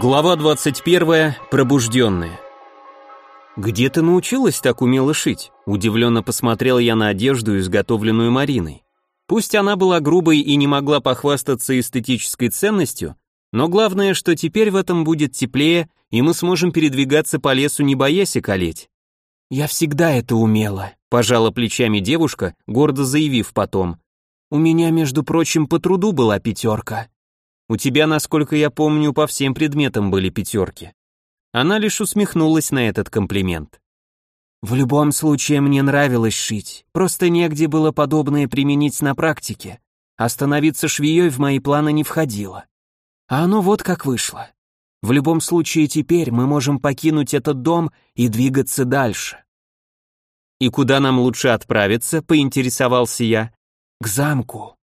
Глава 21. Пробужденная. «Где ты научилась так умело шить?» Удивленно посмотрел я на одежду, изготовленную Мариной. Пусть она была грубой и не могла похвастаться эстетической ценностью, но главное, что теперь в этом будет теплее, и мы сможем передвигаться по лесу, не боясь околеть. «Я всегда это умела», — пожала плечами девушка, гордо заявив потом. «У меня, между прочим, по труду была пятерка». У тебя, насколько я помню, по всем предметам были пятерки. Она лишь усмехнулась на этот комплимент. В любом случае мне нравилось шить, просто негде было подобное применить на практике. Остановиться швеей в мои планы не входило. А оно вот как вышло. В любом случае теперь мы можем покинуть этот дом и двигаться дальше. И куда нам лучше отправиться, поинтересовался я. К замку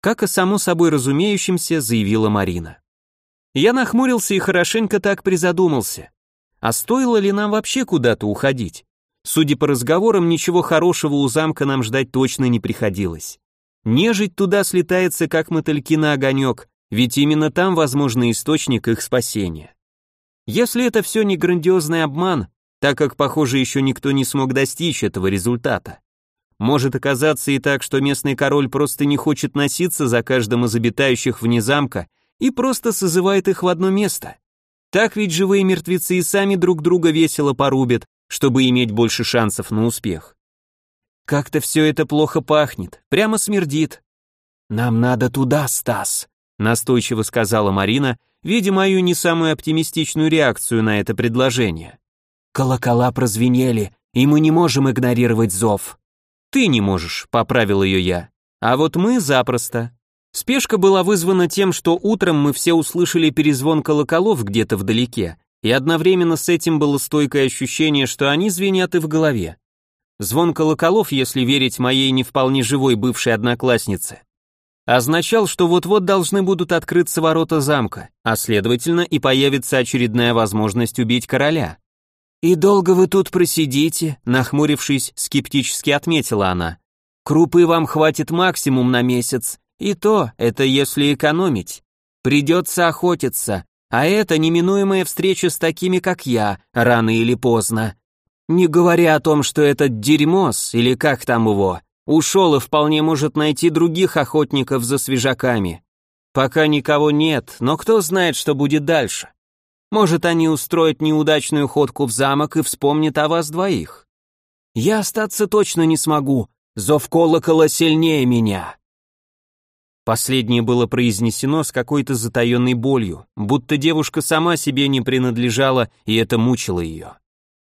как и само собой разумеющимся заявила Марина. Я нахмурился и хорошенько так призадумался. А стоило ли нам вообще куда-то уходить? Судя по разговорам, ничего хорошего у замка нам ждать точно не приходилось. Нежить туда слетается, как мотыльки на огонек, ведь именно там, возможно, источник их спасения. Если это все не грандиозный обман, так как, похоже, еще никто не смог достичь этого результата, может оказаться и так, что местный король просто не хочет носиться за каждым из обитающих вне замка и просто созывает их в одно место. Так ведь живые мертвецы и сами друг друга весело порубят, чтобы иметь больше шансов на успех. Как-то все это плохо пахнет, прямо смердит. «Нам надо туда, Стас», — настойчиво сказала Марина, видя мою не самую оптимистичную реакцию на это предложение. «Колокола прозвенели, и мы не можем игнорировать зов. «Ты не можешь», — поправил ее я. «А вот мы запросто». Спешка была вызвана тем, что утром мы все услышали перезвон колоколов где-то вдалеке, и одновременно с этим было стойкое ощущение, что они звенят и в голове. Звон колоколов, если верить моей не вполне живой бывшей однокласснице, означал, что вот-вот должны будут открыться ворота замка, а следовательно и появится очередная возможность убить короля. «И долго вы тут просидите?» — нахмурившись, скептически отметила она. «Крупы вам хватит максимум на месяц, и то, это если экономить. Придется охотиться, а это неминуемая встреча с такими, как я, рано или поздно. Не говоря о том, что этот дерьмос, или как там его, ушел и вполне может найти других охотников за свежаками. Пока никого нет, но кто знает, что будет дальше. Может, они устроят неудачную ходку в замок и вспомнят о вас двоих. Я остаться точно не смогу. Зов колокола сильнее меня. Последнее было произнесено с какой-то затаенной болью, будто девушка сама себе не принадлежала, и это мучило ее.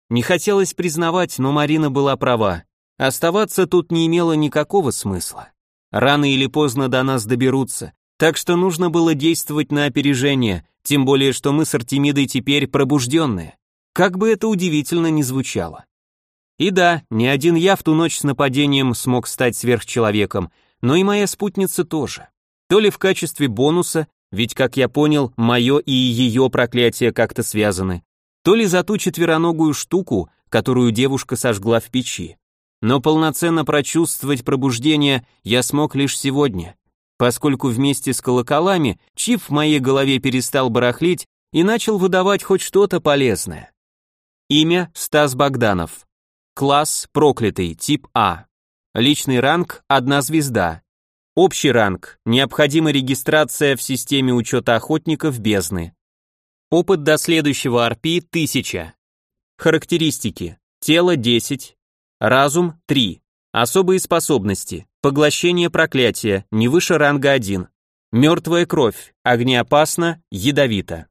Не хотелось признавать, но Марина была права. Оставаться тут не имело никакого смысла. Рано или поздно до нас доберутся, так что нужно было действовать на опережение, тем более, что мы с Артемидой теперь пробужденные. Как бы это удивительно ни звучало. И да, не один я в ту ночь с нападением смог стать сверхчеловеком, но и моя спутница тоже. То ли в качестве бонуса, ведь, как я понял, мое и ее проклятие как-то связаны, то ли за ту четвероногую штуку, которую девушка сожгла в печи. Но полноценно прочувствовать пробуждение я смог лишь сегодня, поскольку вместе с колоколами чип в моей голове перестал барахлить и начал выдавать хоть что-то полезное. Имя Стас Богданов. Класс проклятый, тип А. Личный ранг одна звезда. Общий ранг необходима регистрация в системе учета охотников бездны. Опыт до следующего RP 1000. Характеристики. Тело 10, разум 3, особые способности. Поглощение проклятия, не выше ранга 1. Мертвая кровь, огнеопасно, ядовито.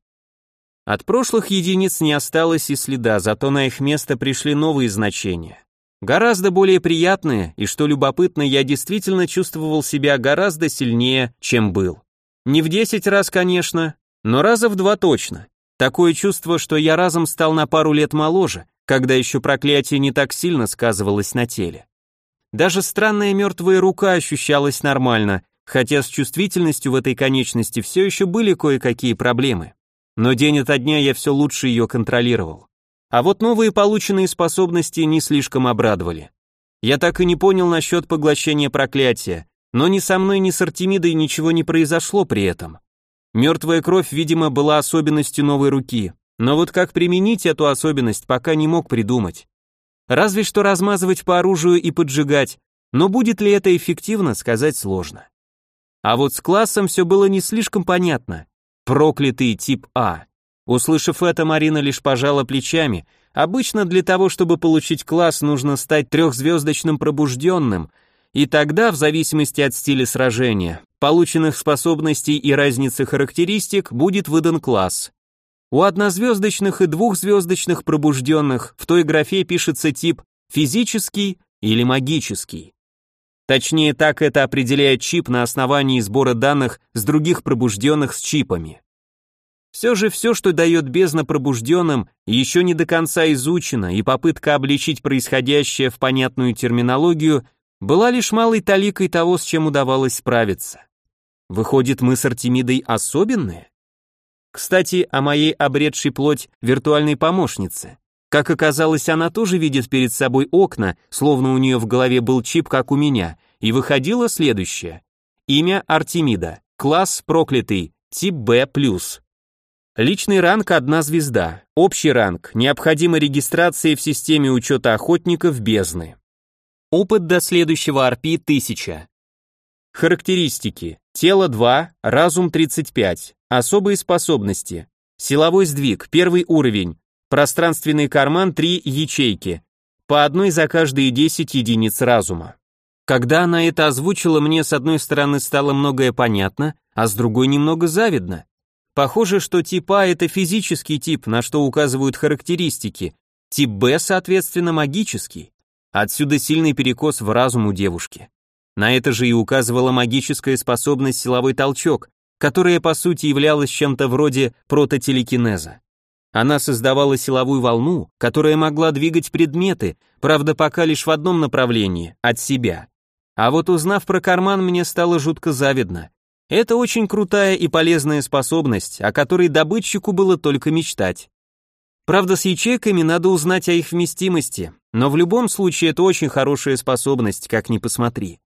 От прошлых единиц не осталось и следа, зато на их место пришли новые значения. Гораздо более приятные, и что любопытно, я действительно чувствовал себя гораздо сильнее, чем был. Не в 10 раз, конечно, но раза в два точно. Такое чувство, что я разом стал на пару лет моложе, когда еще проклятие не так сильно сказывалось на теле. Даже странная мертвая рука ощущалась нормально, хотя с чувствительностью в этой конечности все еще были кое-какие проблемы. Но день ото дня я все лучше ее контролировал. А вот новые полученные способности не слишком обрадовали. Я так и не понял насчет поглощения проклятия, но ни со мной, ни с Артемидой ничего не произошло при этом. Мертвая кровь, видимо, была особенностью новой руки, но вот как применить эту особенность, пока не мог придумать. Разве что размазывать по оружию и поджигать, но будет ли это эффективно, сказать сложно. А вот с классом все было не слишком понятно. Проклятый тип А. Услышав это, Марина лишь пожала плечами. Обычно для того, чтобы получить класс, нужно стать трехзвездочным пробужденным, и тогда, в зависимости от стиля сражения, полученных способностей и разницы характеристик, будет выдан класс. У однозвездочных и двухзвездочных пробужденных в той графе пишется тип физический или магический. Точнее, так это определяет чип на основании сбора данных с других пробужденных с чипами. Все же все, что дает бездна пробужденным, еще не до конца изучено, и попытка обличить происходящее в понятную терминологию была лишь малой таликой того, с чем удавалось справиться. Выходит, мы с Артемидой особенные? Кстати, о моей обретшей плоть виртуальной помощнице. Как оказалось, она тоже видит перед собой окна, словно у нее в голове был чип, как у меня, и выходило следующее. Имя Артемида, класс проклятый, тип Б+. Личный ранг одна звезда, общий ранг, необходима регистрация в системе учета охотников бездны. Опыт до следующего арпи 1000. Характеристики. Тело 2, разум 35, особые способности. Силовой сдвиг, первый уровень, Пространственный карман 3 ячейки, по одной за каждые 10 единиц разума. Когда она это озвучила, мне с одной стороны стало многое понятно, а с другой немного завидно. Похоже, что тип А это физический тип, на что указывают характеристики, тип Б, соответственно, магический. Отсюда сильный перекос в разум у девушки. На это же и указывала магическая способность силовой толчок, которая по сути являлась чем-то вроде прототелекинеза. Она создавала силовую волну, которая могла двигать предметы, правда пока лишь в одном направлении, от себя. А вот узнав про карман, мне стало жутко завидно. Это очень крутая и полезная способность, о которой добытчику было только мечтать. Правда, с ячейками надо узнать о их вместимости, но в любом случае это очень хорошая способность, как ни посмотри.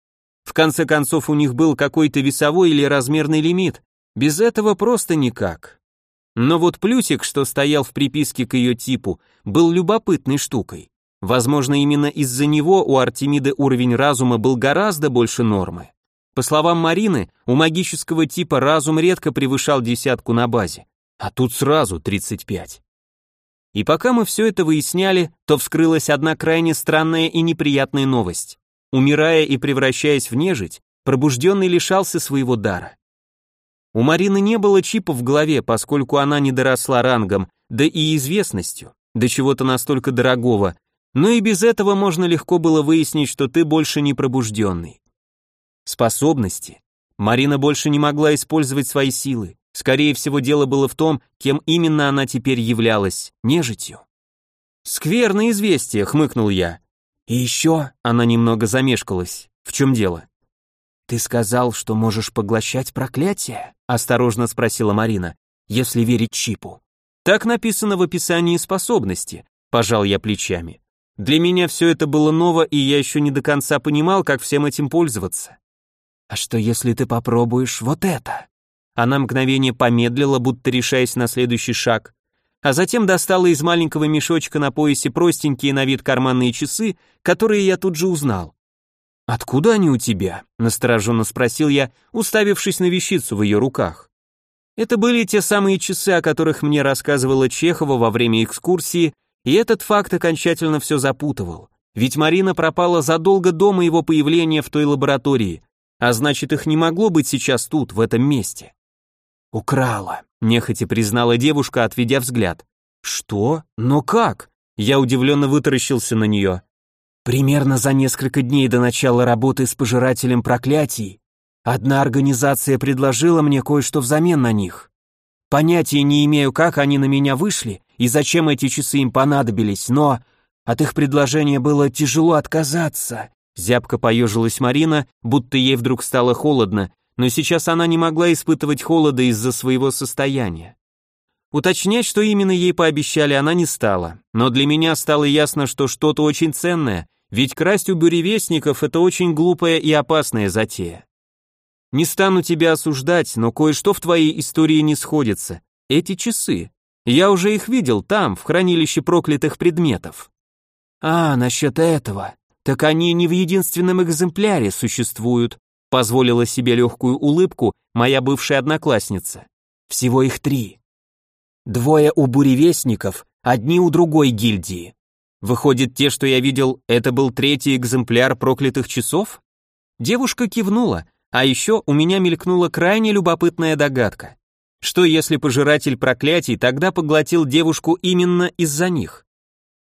В конце концов, у них был какой-то весовой или размерный лимит. Без этого просто никак. Но вот плюсик, что стоял в приписке к ее типу, был любопытной штукой. Возможно, именно из-за него у Артемиды уровень разума был гораздо больше нормы. По словам Марины, у магического типа разум редко превышал десятку на базе, а тут сразу 35. И пока мы все это выясняли, то вскрылась одна крайне странная и неприятная новость. Умирая и превращаясь в нежить, пробужденный лишался своего дара. У Марины не было чипа в голове, поскольку она не доросла рангом, да и известностью, до чего-то настолько дорогого, но и без этого можно легко было выяснить, что ты больше не пробужденный. Способности. Марина больше не могла использовать свои силы. Скорее всего, дело было в том, кем именно она теперь являлась, нежитью. «Скверное известие», — хмыкнул я. «И еще...» — она немного замешкалась. «В чем дело?» «Ты сказал, что можешь поглощать проклятие?» — осторожно спросила Марина, «если верить чипу». «Так написано в описании способности», — пожал я плечами. «Для меня все это было ново, и я еще не до конца понимал, как всем этим пользоваться». «А что, если ты попробуешь вот это?» Она мгновение помедлила, будто решаясь на следующий шаг, а затем достала из маленького мешочка на поясе простенькие на вид карманные часы, которые я тут же узнал. «Откуда они у тебя?» — настороженно спросил я, уставившись на вещицу в ее руках. Это были те самые часы, о которых мне рассказывала Чехова во время экскурсии, и этот факт окончательно все запутывал. Ведь Марина пропала задолго до моего появления в той лаборатории, а значит их не могло быть сейчас тут, в этом месте. «Украла», — нехотя признала девушка, отведя взгляд. «Что? Но как?» Я удивленно вытаращился на нее. Примерно за несколько дней до начала работы с пожирателем проклятий одна организация предложила мне кое-что взамен на них. Понятия не имею, как они на меня вышли и зачем эти часы им понадобились, но от их предложения было тяжело отказаться. Зябко поежилась Марина, будто ей вдруг стало холодно, но сейчас она не могла испытывать холода из-за своего состояния. Уточнять, что именно ей пообещали, она не стала, но для меня стало ясно, что что-то очень ценное, ведь красть у буревестников – это очень глупая и опасная затея. Не стану тебя осуждать, но кое-что в твоей истории не сходится. Эти часы. Я уже их видел там, в хранилище проклятых предметов. А, насчет этого. Так они не в единственном экземпляре существуют, позволила себе легкую улыбку моя бывшая одноклассница. Всего их три. Двое у буревестников, одни у другой гильдии. Выходит, те, что я видел, это был третий экземпляр проклятых часов? Девушка кивнула, а еще у меня мелькнула крайне любопытная догадка. Что если пожиратель проклятий тогда поглотил девушку именно из-за них?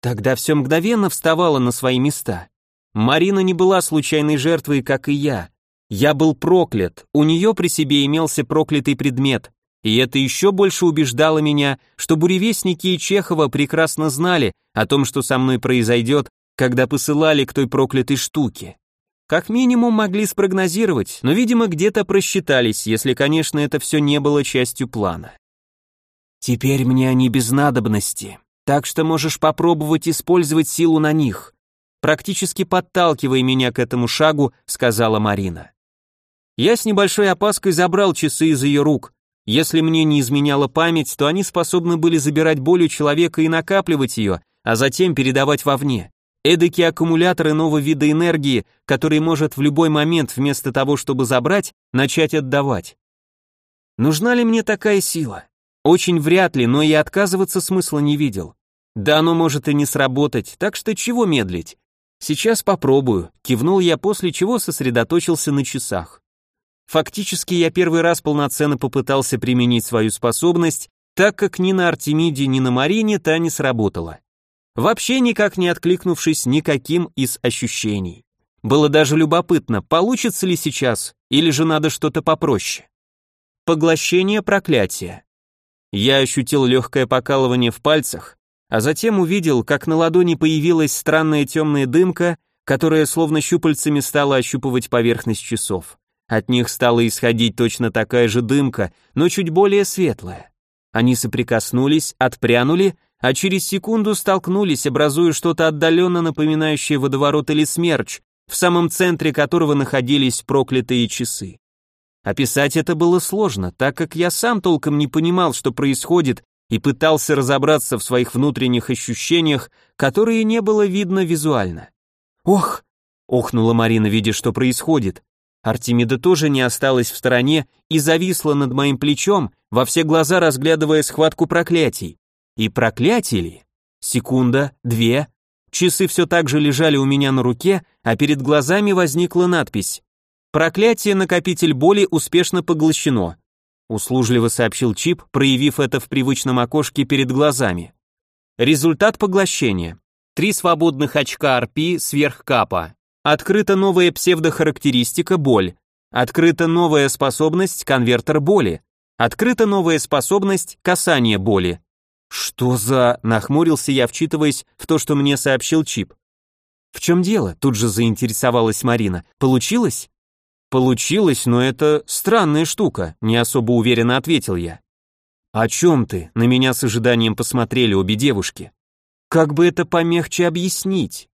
Тогда все мгновенно вставало на свои места. Марина не была случайной жертвой, как и я. Я был проклят, у нее при себе имелся проклятый предмет, и это еще больше убеждало меня, что буревестники и Чехова прекрасно знали о том, что со мной произойдет, когда посылали к той проклятой штуке. Как минимум могли спрогнозировать, но, видимо, где-то просчитались, если, конечно, это все не было частью плана. Теперь мне они без надобности, так что можешь попробовать использовать силу на них. Практически подталкивая меня к этому шагу, сказала Марина. Я с небольшой опаской забрал часы из ее рук, если мне не изменяла память, то они способны были забирать боль у человека и накапливать ее, а затем передавать вовне. Эдакие аккумуляторы нового вида энергии, который может в любой момент вместо того, чтобы забрать, начать отдавать. Нужна ли мне такая сила? Очень вряд ли, но и отказываться смысла не видел. Да оно может и не сработать, так что чего медлить? Сейчас попробую, кивнул я, после чего сосредоточился на часах. Фактически я первый раз полноценно попытался применить свою способность, так как ни на Артемиде, ни на Марине та не сработала. Вообще никак не откликнувшись никаким из ощущений. Было даже любопытно, получится ли сейчас, или же надо что-то попроще. Поглощение проклятия. Я ощутил легкое покалывание в пальцах, а затем увидел, как на ладони появилась странная темная дымка, которая словно щупальцами стала ощупывать поверхность часов. От них стала исходить точно такая же дымка, но чуть более светлая. Они соприкоснулись, отпрянули, а через секунду столкнулись, образуя что-то отдаленно напоминающее водоворот или смерч, в самом центре которого находились проклятые часы. Описать это было сложно, так как я сам толком не понимал, что происходит, и пытался разобраться в своих внутренних ощущениях, которые не было видно визуально. «Ох!» — охнула Марина, видя, что происходит. Артемида тоже не осталась в стороне и зависла над моим плечом, во все глаза разглядывая схватку проклятий. И проклятий ли? Секунда, две. Часы все так же лежали у меня на руке, а перед глазами возникла надпись. «Проклятие накопитель боли успешно поглощено», услужливо сообщил Чип, проявив это в привычном окошке перед глазами. Результат поглощения. Три свободных очка арпи сверх капа. Открыта новая псевдохарактеристика боль. Открыта новая способность конвертер боли. Открыта новая способность касание боли. Что за... Нахмурился я, вчитываясь в то, что мне сообщил Чип. В чем дело? Тут же заинтересовалась Марина. Получилось? Получилось, но это странная штука, не особо уверенно ответил я. О чем ты? На меня с ожиданием посмотрели обе девушки. Как бы это помягче объяснить?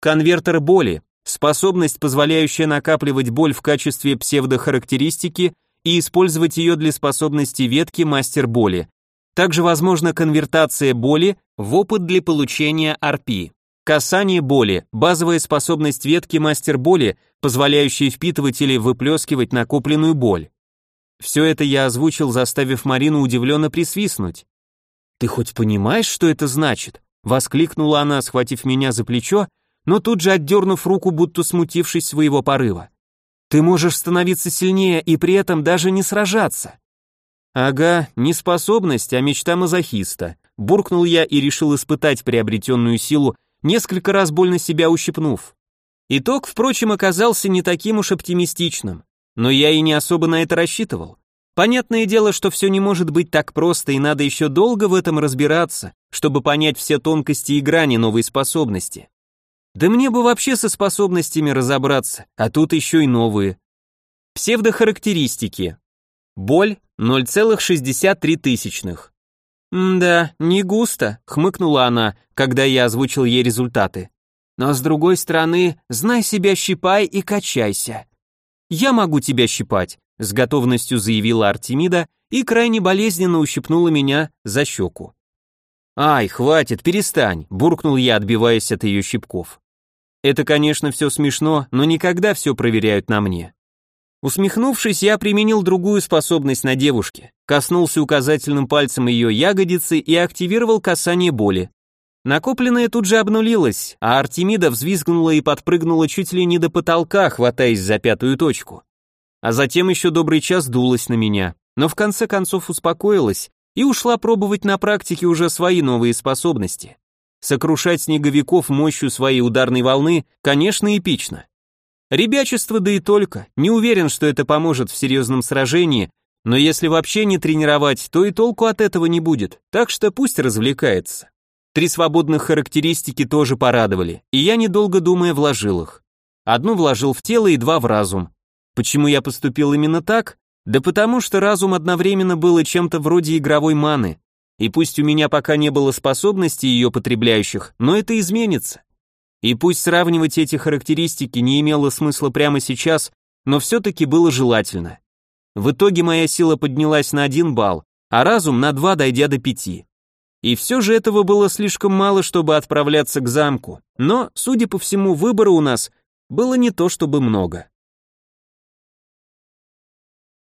Конвертер боли способность, позволяющая накапливать боль в качестве псевдохарактеристики и использовать ее для способности ветки мастер боли. Также возможна конвертация боли в опыт для получения RP. Касание боли – базовая способность ветки мастер боли, позволяющая впитывать или выплескивать накопленную боль. Все это я озвучил, заставив Марину удивленно присвистнуть. «Ты хоть понимаешь, что это значит?» — воскликнула она, схватив меня за плечо но тут же отдернув руку, будто смутившись своего порыва. «Ты можешь становиться сильнее и при этом даже не сражаться». «Ага, не способность, а мечта мазохиста», буркнул я и решил испытать приобретенную силу, несколько раз больно себя ущипнув. Итог, впрочем, оказался не таким уж оптимистичным, но я и не особо на это рассчитывал. Понятное дело, что все не может быть так просто, и надо еще долго в этом разбираться, чтобы понять все тонкости и грани новой способности. Да мне бы вообще со способностями разобраться, а тут еще и новые. Псевдохарактеристики. Боль 0,63 тысячных. «Да, не густо», — хмыкнула она, когда я озвучил ей результаты. «Но с другой стороны, знай себя, щипай и качайся». «Я могу тебя щипать», — с готовностью заявила Артемида и крайне болезненно ущипнула меня за щеку. «Ай, хватит, перестань», — буркнул я, отбиваясь от ее щипков. «Это, конечно, все смешно, но никогда все проверяют на мне». Усмехнувшись, я применил другую способность на девушке, коснулся указательным пальцем ее ягодицы и активировал касание боли. Накопленное тут же обнулилось, а Артемида взвизгнула и подпрыгнула чуть ли не до потолка, хватаясь за пятую точку. А затем еще добрый час дулась на меня, но в конце концов успокоилась и ушла пробовать на практике уже свои новые способности. Сокрушать снеговиков мощью своей ударной волны, конечно, эпично. Ребячество да и только, не уверен, что это поможет в серьезном сражении, но если вообще не тренировать, то и толку от этого не будет, так что пусть развлекается. Три свободных характеристики тоже порадовали, и я, недолго думая, вложил их. Одну вложил в тело и два в разум. Почему я поступил именно так? Да потому что разум одновременно был чем-то вроде игровой маны. И пусть у меня пока не было способностей ее потребляющих, но это изменится. И пусть сравнивать эти характеристики не имело смысла прямо сейчас, но все-таки было желательно. В итоге моя сила поднялась на один балл, а разум на два, дойдя до пяти. И все же этого было слишком мало, чтобы отправляться к замку, но, судя по всему, выбора у нас было не то чтобы много.